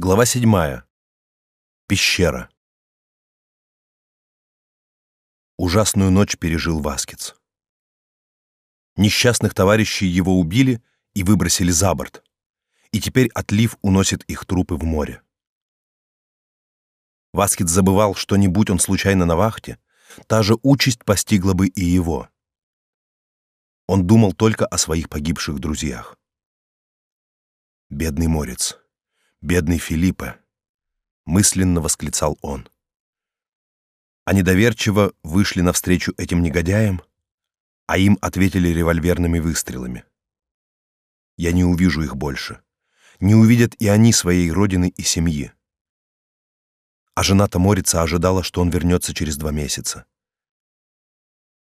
Глава 7. Пещера. Ужасную ночь пережил Васкиц. Несчастных товарищей его убили и выбросили за борт, и теперь отлив уносит их трупы в море. Васкиц забывал, что не будь он случайно на вахте, та же участь постигла бы и его. Он думал только о своих погибших друзьях. Бедный морец. Бедный Филиппе, мысленно восклицал он. Они доверчиво вышли навстречу этим негодяям, а им ответили револьверными выстрелами. Я не увижу их больше. Не увидят и они своей родины и семьи. А жена-то Морица ожидала, что он вернется через два месяца.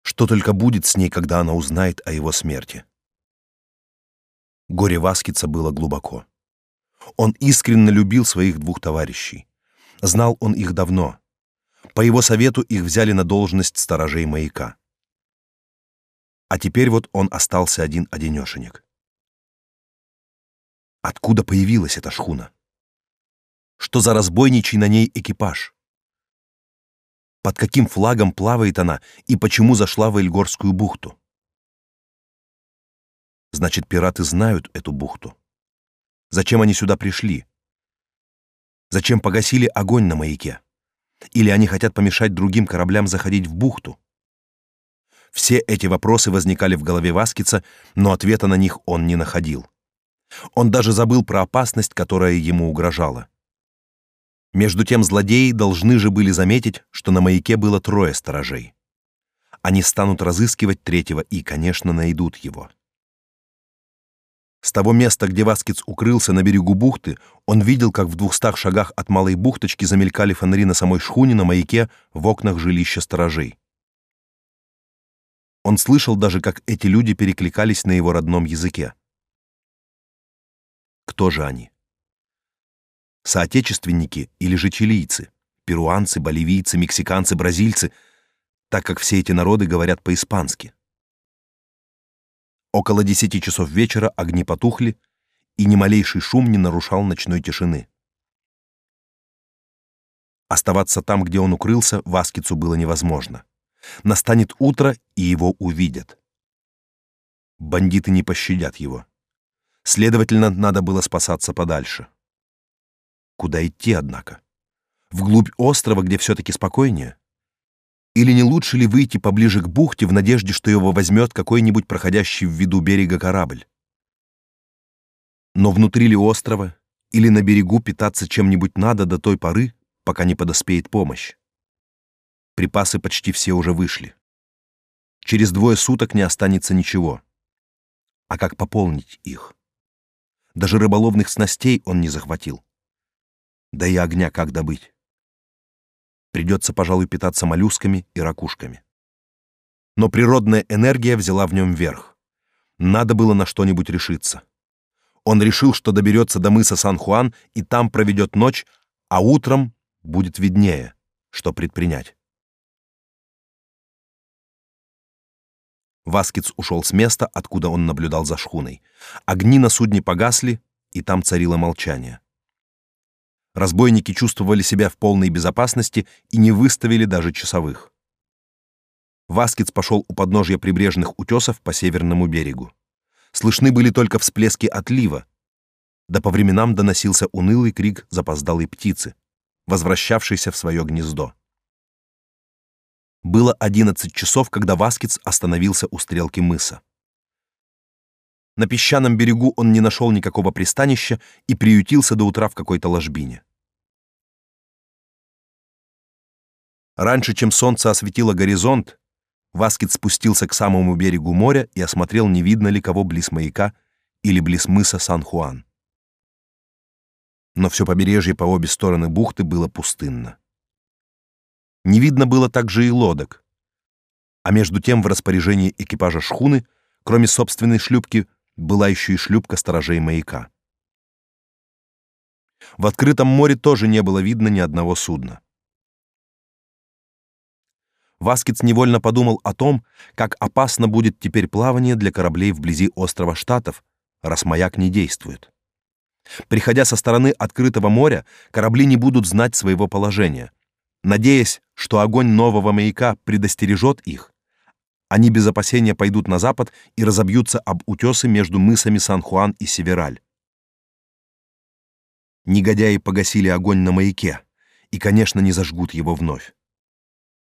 Что только будет с ней, когда она узнает о его смерти? Горе Васкица было глубоко. Он искренне любил своих двух товарищей. Знал он их давно. По его совету их взяли на должность сторожей маяка. А теперь вот он остался один-одинешенек. Откуда появилась эта шхуна? Что за разбойничий на ней экипаж? Под каким флагом плавает она и почему зашла в Эльгорскую бухту? Значит, пираты знают эту бухту. Зачем они сюда пришли? Зачем погасили огонь на маяке? Или они хотят помешать другим кораблям заходить в бухту? Все эти вопросы возникали в голове Васкица, но ответа на них он не находил. Он даже забыл про опасность, которая ему угрожала. Между тем злодеи должны же были заметить, что на маяке было трое сторожей. Они станут разыскивать третьего и, конечно, найдут его. С того места, где Васкиц укрылся на берегу бухты, он видел, как в двухстах шагах от малой бухточки замелькали фонари на самой шхуне на маяке в окнах жилища сторожей. Он слышал даже, как эти люди перекликались на его родном языке. Кто же они? Соотечественники или же чилийцы, перуанцы, боливийцы, мексиканцы, бразильцы, так как все эти народы говорят по-испански. Около десяти часов вечера огни потухли, и ни малейший шум не нарушал ночной тишины. Оставаться там, где он укрылся, Васкицу было невозможно. Настанет утро, и его увидят. Бандиты не пощадят его. Следовательно, надо было спасаться подальше. Куда идти, однако? Вглубь острова, где все-таки спокойнее? Или не лучше ли выйти поближе к бухте в надежде, что его возьмет какой-нибудь проходящий в виду берега корабль? Но внутри ли острова или на берегу питаться чем-нибудь надо до той поры, пока не подоспеет помощь? Припасы почти все уже вышли. Через двое суток не останется ничего. А как пополнить их? Даже рыболовных снастей он не захватил. Да и огня как добыть? Придется, пожалуй, питаться моллюсками и ракушками. Но природная энергия взяла в нем верх. Надо было на что-нибудь решиться. Он решил, что доберется до мыса Сан-Хуан и там проведет ночь, а утром будет виднее, что предпринять. Васкиц ушел с места, откуда он наблюдал за шхуной. Огни на судне погасли, и там царило молчание. Разбойники чувствовали себя в полной безопасности и не выставили даже часовых. Васкиц пошел у подножья прибрежных утесов по северному берегу. Слышны были только всплески отлива, да по временам доносился унылый крик запоздалой птицы, возвращавшейся в свое гнездо. Было одиннадцать часов, когда Васкиц остановился у стрелки мыса. На песчаном берегу он не нашел никакого пристанища и приютился до утра в какой-то ложбине. Раньше, чем солнце осветило горизонт, Васкит спустился к самому берегу моря и осмотрел, не видно ли кого близ маяка или близ мыса Сан-Хуан. Но все побережье по обе стороны бухты было пустынно. Не видно было также и лодок. А между тем в распоряжении экипажа шхуны, кроме собственной шлюпки, была еще и шлюпка сторожей маяка. В открытом море тоже не было видно ни одного судна. Васкиц невольно подумал о том, как опасно будет теперь плавание для кораблей вблизи острова Штатов, раз маяк не действует. Приходя со стороны открытого моря, корабли не будут знать своего положения. Надеясь, что огонь нового маяка предостережет их, они без опасения пойдут на запад и разобьются об утесы между мысами Сан-Хуан и Севераль. Негодяи погасили огонь на маяке и, конечно, не зажгут его вновь.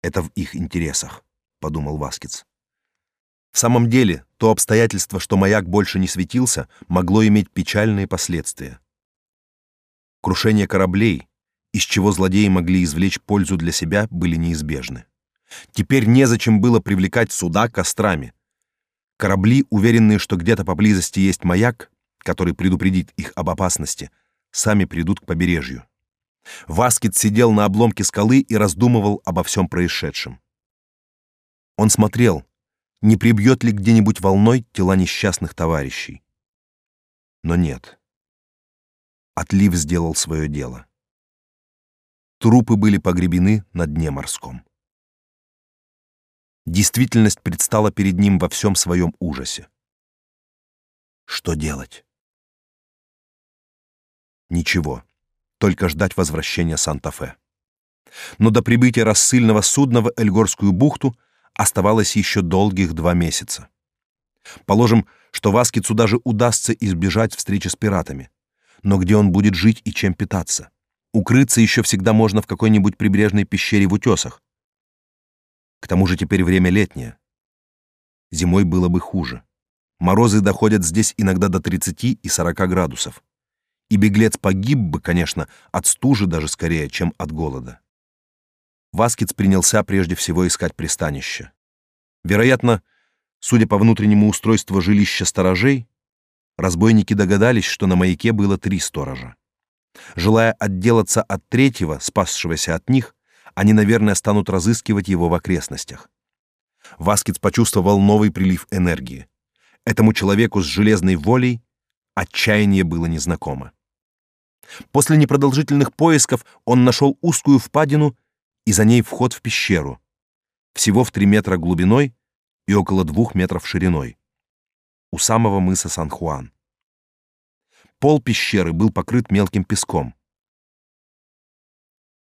Это в их интересах, подумал Васкиц. В самом деле, то обстоятельство, что маяк больше не светился, могло иметь печальные последствия. Крушение кораблей, из чего злодеи могли извлечь пользу для себя, были неизбежны. Теперь незачем было привлекать суда кострами. Корабли, уверенные, что где-то поблизости есть маяк, который предупредит их об опасности, сами придут к побережью. Васкет сидел на обломке скалы и раздумывал обо всем происшедшем. Он смотрел, не прибьет ли где-нибудь волной тела несчастных товарищей. Но нет. Отлив сделал свое дело. Трупы были погребены на дне морском. Действительность предстала перед ним во всем своем ужасе. Что делать? Ничего, только ждать возвращения Санта-Фе. Но до прибытия рассыльного судна в Эльгорскую бухту оставалось еще долгих два месяца. Положим, что Васкицу даже удастся избежать встречи с пиратами. Но где он будет жить и чем питаться? Укрыться еще всегда можно в какой-нибудь прибрежной пещере в утесах. К тому же теперь время летнее. Зимой было бы хуже. Морозы доходят здесь иногда до 30 и 40 градусов. И беглец погиб бы, конечно, от стужи даже скорее, чем от голода. Васкиц принялся прежде всего искать пристанище. Вероятно, судя по внутреннему устройству жилища сторожей, разбойники догадались, что на маяке было три сторожа. Желая отделаться от третьего, спасшегося от них, они, наверное, станут разыскивать его в окрестностях. Васкиц почувствовал новый прилив энергии. Этому человеку с железной волей отчаяние было незнакомо. После непродолжительных поисков он нашел узкую впадину и за ней вход в пещеру, всего в 3 метра глубиной и около 2 метров шириной, у самого мыса Сан-Хуан. Пол пещеры был покрыт мелким песком.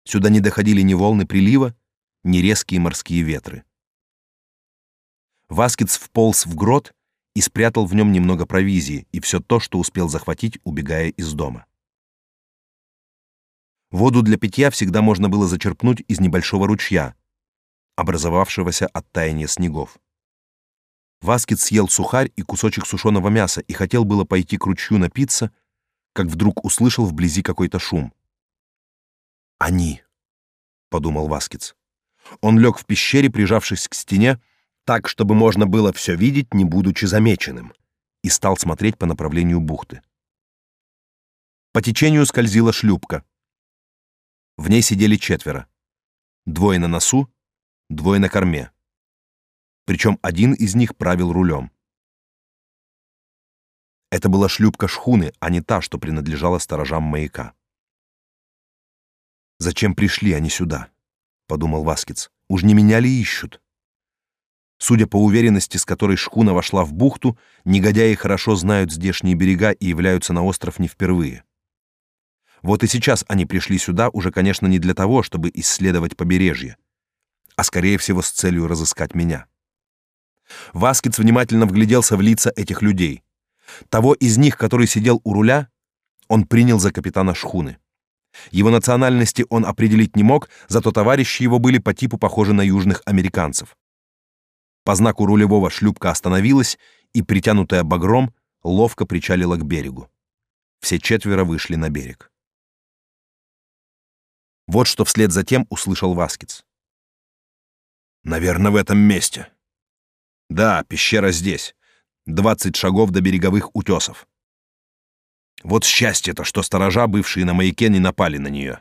Сюда не доходили ни волны прилива, ни резкие морские ветры. Васкиц вполз в грот и спрятал в нем немного провизии и все то, что успел захватить, убегая из дома. Воду для питья всегда можно было зачерпнуть из небольшого ручья, образовавшегося от таяния снегов. Васкет съел сухарь и кусочек сушеного мяса и хотел было пойти к ручью напиться, как вдруг услышал вблизи какой-то шум. «Они!» — подумал Васкиц. Он лег в пещере, прижавшись к стене, так, чтобы можно было все видеть, не будучи замеченным, и стал смотреть по направлению бухты. По течению скользила шлюпка. В ней сидели четверо. Двое на носу, двое на корме. Причем один из них правил рулем. Это была шлюпка шхуны, а не та, что принадлежала сторожам маяка. «Зачем пришли они сюда?» — подумал Васкиц. «Уж не меня ли ищут?» Судя по уверенности, с которой шхуна вошла в бухту, негодяи хорошо знают здешние берега и являются на остров не впервые. Вот и сейчас они пришли сюда уже, конечно, не для того, чтобы исследовать побережье, а скорее всего с целью разыскать меня. Васкиц внимательно вгляделся в лица этих людей. Того из них, который сидел у руля, он принял за капитана шхуны. Его национальности он определить не мог, зато товарищи его были по типу похожи на южных американцев. По знаку рулевого шлюпка остановилась и, притянутая багром, ловко причалила к берегу. Все четверо вышли на берег. Вот что вслед за тем услышал Васкиц. «Наверное, в этом месте». «Да, пещера здесь. Двадцать шагов до береговых утесов. Вот счастье-то, что сторожа, бывшие на маяке, не напали на нее».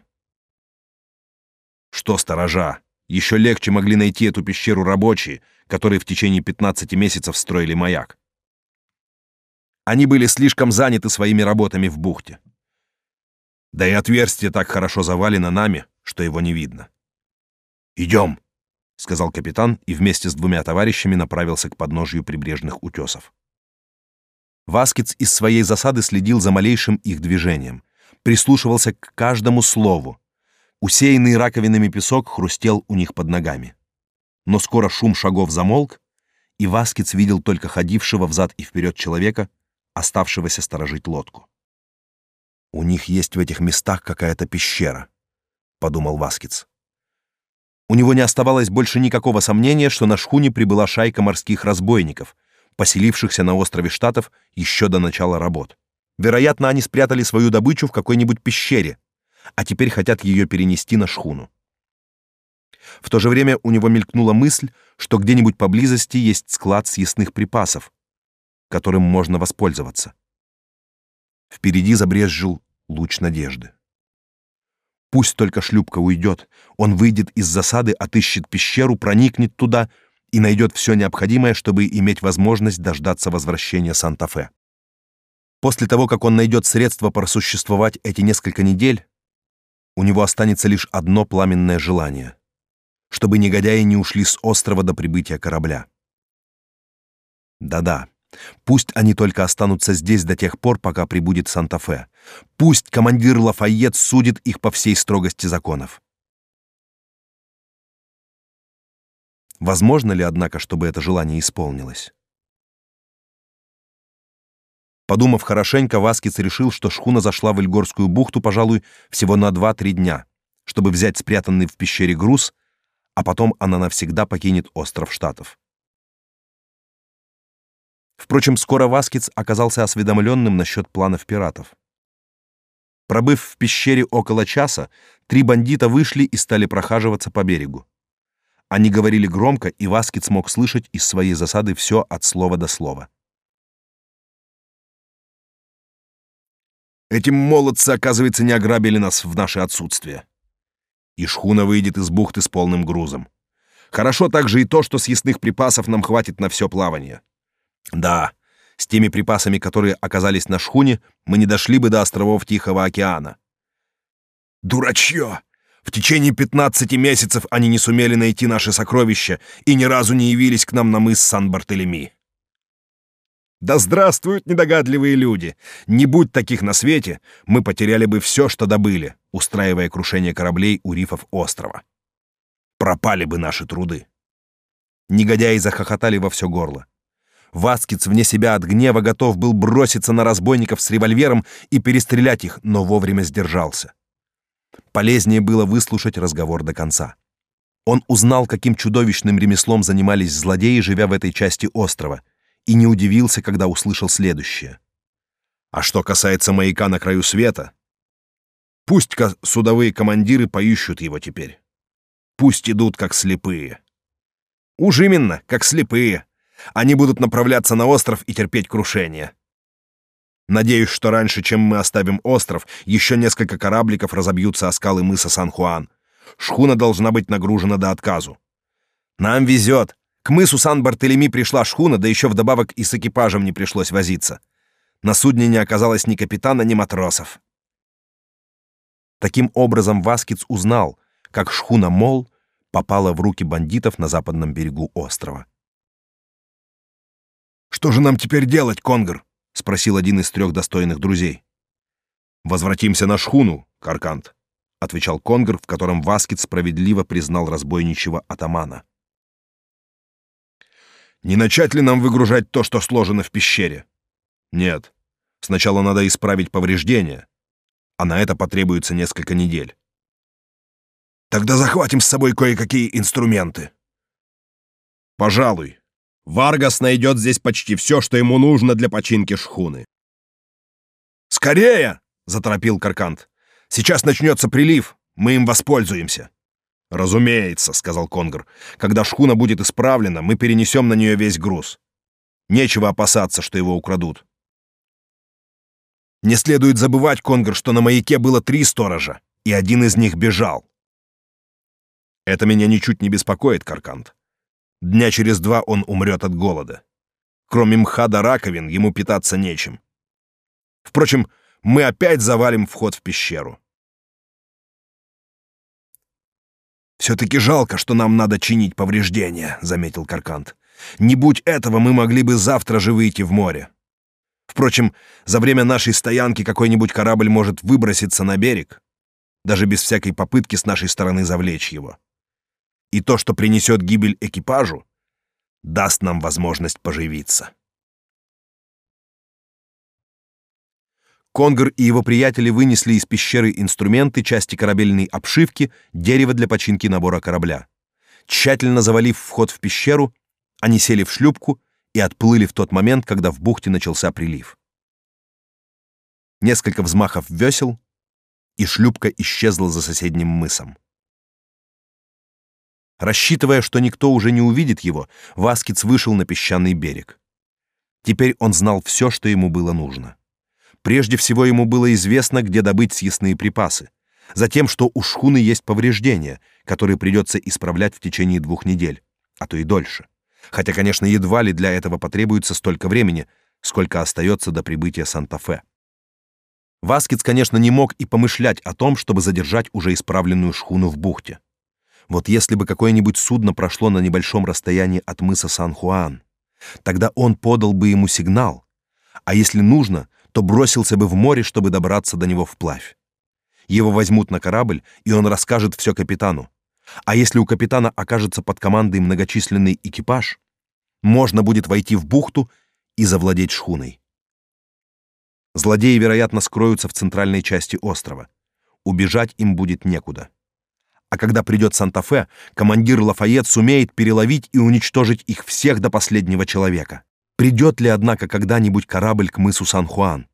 «Что сторожа? Еще легче могли найти эту пещеру рабочие, которые в течение 15 месяцев строили маяк. Они были слишком заняты своими работами в бухте. Да и отверстие так хорошо завалено нами, что его не видно. «Идем», — сказал капитан и вместе с двумя товарищами направился к подножию прибрежных утесов. Васкиц из своей засады следил за малейшим их движением, прислушивался к каждому слову. Усеянный раковинами песок хрустел у них под ногами. Но скоро шум шагов замолк, и Васкиц видел только ходившего взад и вперед человека, оставшегося сторожить лодку. «У них есть в этих местах какая-то пещера», — подумал Васкиц. У него не оставалось больше никакого сомнения, что на шхуне прибыла шайка морских разбойников, поселившихся на острове Штатов еще до начала работ. Вероятно, они спрятали свою добычу в какой-нибудь пещере, а теперь хотят ее перенести на шхуну. В то же время у него мелькнула мысль, что где-нибудь поблизости есть склад съестных припасов, которым можно воспользоваться. Впереди забрезжил луч надежды. Пусть только шлюпка уйдет, он выйдет из засады, отыщет пещеру, проникнет туда и найдет все необходимое, чтобы иметь возможность дождаться возвращения Санта-Фе. После того, как он найдет средства просуществовать эти несколько недель, у него останется лишь одно пламенное желание — чтобы негодяи не ушли с острова до прибытия корабля. Да-да, пусть они только останутся здесь до тех пор, пока прибудет Санта-Фе. Пусть командир Лафайет судит их по всей строгости законов. Возможно ли, однако, чтобы это желание исполнилось? Подумав хорошенько, Васкиц решил, что шхуна зашла в Эльгорскую бухту, пожалуй, всего на 2-3 дня, чтобы взять спрятанный в пещере груз, а потом она навсегда покинет остров Штатов. Впрочем, скоро Васкиц оказался осведомленным насчет планов пиратов. Пробыв в пещере около часа, три бандита вышли и стали прохаживаться по берегу. Они говорили громко, и Васкиц мог слышать из своей засады все от слова до слова. Этим молодцы, оказывается, не ограбили нас в наше отсутствие. И шхуна выйдет из бухты с полным грузом. Хорошо также и то, что съестных припасов нам хватит на все плавание. Да, с теми припасами, которые оказались на шхуне, мы не дошли бы до островов Тихого океана. Дурачье! В течение 15 месяцев они не сумели найти наши сокровища и ни разу не явились к нам на мыс Сан-Бартелеми. Да здравствуют недогадливые люди! Не будь таких на свете, мы потеряли бы все, что добыли, устраивая крушение кораблей у рифов острова. Пропали бы наши труды. Негодяи захохотали во все горло. Васкиц вне себя от гнева готов был броситься на разбойников с револьвером и перестрелять их, но вовремя сдержался. Полезнее было выслушать разговор до конца. Он узнал, каким чудовищным ремеслом занимались злодеи, живя в этой части острова, и не удивился, когда услышал следующее. А что касается маяка на краю света, пусть судовые командиры поищут его теперь. Пусть идут как слепые. Уж именно, как слепые. Они будут направляться на остров и терпеть крушение. Надеюсь, что раньше, чем мы оставим остров, еще несколько корабликов разобьются о скалы мыса Сан-Хуан. Шхуна должна быть нагружена до отказу. Нам везет. К мысу Сан-Бартелеми пришла шхуна, да еще вдобавок и с экипажем не пришлось возиться. На судне не оказалось ни капитана, ни матросов. Таким образом Васкиц узнал, как шхуна Мол попала в руки бандитов на западном берегу острова. «Что же нам теперь делать, Конгр?» — спросил один из трех достойных друзей. «Возвратимся на шхуну, Каркант», — отвечал Конгр, в котором Васкит справедливо признал разбойничего атамана. «Не начать ли нам выгружать то, что сложено в пещере?» «Нет. Сначала надо исправить повреждения, а на это потребуется несколько недель». «Тогда захватим с собой кое-какие инструменты». «Пожалуй», Варгас найдет здесь почти все, что ему нужно для починки шхуны. «Скорее!» — заторопил Каркант. «Сейчас начнется прилив, мы им воспользуемся». «Разумеется», — сказал Конгр. «Когда шхуна будет исправлена, мы перенесем на нее весь груз. Нечего опасаться, что его украдут». «Не следует забывать, Конгр, что на маяке было три сторожа, и один из них бежал». «Это меня ничуть не беспокоит, Каркант. Дня через два он умрет от голода. Кроме мха да раковин ему питаться нечем. Впрочем, мы опять завалим вход в пещеру. «Все-таки жалко, что нам надо чинить повреждения», — заметил Каркант. «Не будь этого, мы могли бы завтра же выйти в море». Впрочем, за время нашей стоянки какой-нибудь корабль может выброситься на берег, даже без всякой попытки с нашей стороны завлечь его. И то, что принесет гибель экипажу, даст нам возможность поживиться. Конгр и его приятели вынесли из пещеры инструменты, части корабельной обшивки, дерево для починки набора корабля. Тщательно завалив вход в пещеру, они сели в шлюпку и отплыли в тот момент, когда в бухте начался прилив. Несколько взмахов весел, и шлюпка исчезла за соседним мысом. Рассчитывая, что никто уже не увидит его, Васкиц вышел на песчаный берег. Теперь он знал все, что ему было нужно. Прежде всего ему было известно, где добыть съестные припасы. Затем, что у шхуны есть повреждения, которые придется исправлять в течение двух недель, а то и дольше. Хотя, конечно, едва ли для этого потребуется столько времени, сколько остается до прибытия Санта-Фе. Васкиц, конечно, не мог и помышлять о том, чтобы задержать уже исправленную шхуну в бухте. Вот если бы какое-нибудь судно прошло на небольшом расстоянии от мыса Сан-Хуан, тогда он подал бы ему сигнал, а если нужно, то бросился бы в море, чтобы добраться до него вплавь. Его возьмут на корабль, и он расскажет все капитану. А если у капитана окажется под командой многочисленный экипаж, можно будет войти в бухту и завладеть шхуной. Злодеи, вероятно, скроются в центральной части острова. Убежать им будет некуда. А когда придет Санта-Фе, командир Лафайет сумеет переловить и уничтожить их всех до последнего человека. Придет ли, однако, когда-нибудь корабль к мысу Сан-Хуан?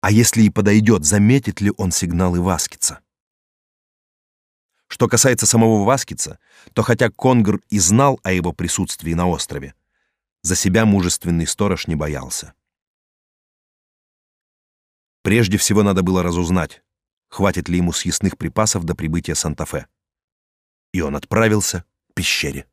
А если и подойдет, заметит ли он сигналы Васкица? Что касается самого Васкица, то хотя Конгр и знал о его присутствии на острове, за себя мужественный сторож не боялся. Прежде всего надо было разузнать, хватит ли ему съестных припасов до прибытия Санта-Фе. И он отправился к пещере.